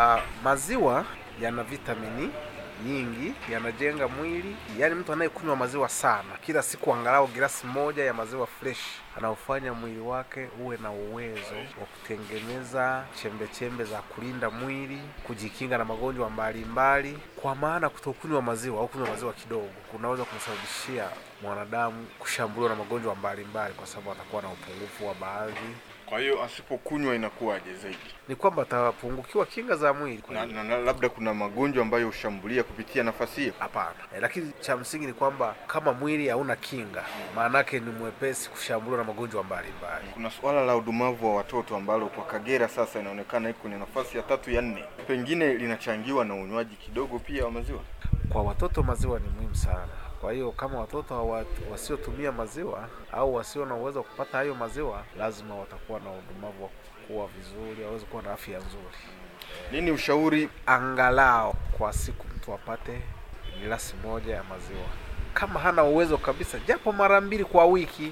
Uh, maziwa yana vitamini nyingi, yanajenga mwili. Yaani mtu anayekunywa maziwa sana kila siku, angalau glasi moja ya maziwa fresh, anaofanya mwili wake uwe na uwezo wa kutengeneza chembe chembe za kulinda mwili, kujikinga na magonjwa mbalimbali. Kwa maana kutokunywa maziwa au kunywa maziwa kidogo kunaweza kumsababishia mwanadamu kushambuliwa na magonjwa mbalimbali, kwa sababu atakuwa na upungufu wa baadhi Kwa hiyo asipokunywa inakuwaje zaidi? ni kwamba atapungukiwa kinga za mwili. Na, na, na labda kuna magonjwa ambayo hushambulia kupitia nafasi hiyo. Hapana, e, lakini cha msingi ni kwamba kama mwili hauna kinga, maanake ni mwepesi kushambuliwa na magonjwa mbalimbali. Kuna suala la udumavu wa watoto ambalo kwa Kagera sasa inaonekana iko kwenye nafasi ya tatu ya nne, pengine linachangiwa na unywaji kidogo pia wa maziwa. Kwa watoto maziwa ni muhimu sana. Kwa hiyo kama watoto wasiotumia maziwa au wasio na uwezo wa kupata hayo maziwa, lazima watakuwa na udumavu wa kukua vizuri, waweze kuwa na afya nzuri. Nini ushauri Angalau kwa siku mtu apate glasi moja ya maziwa, kama hana uwezo kabisa, japo mara mbili kwa wiki.